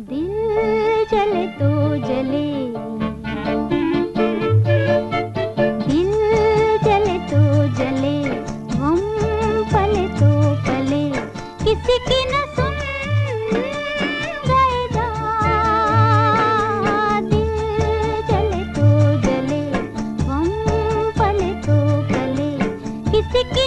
दिल जले तो जले। दिल जले तो जले, हम पले तो पले। किसी की न Sticky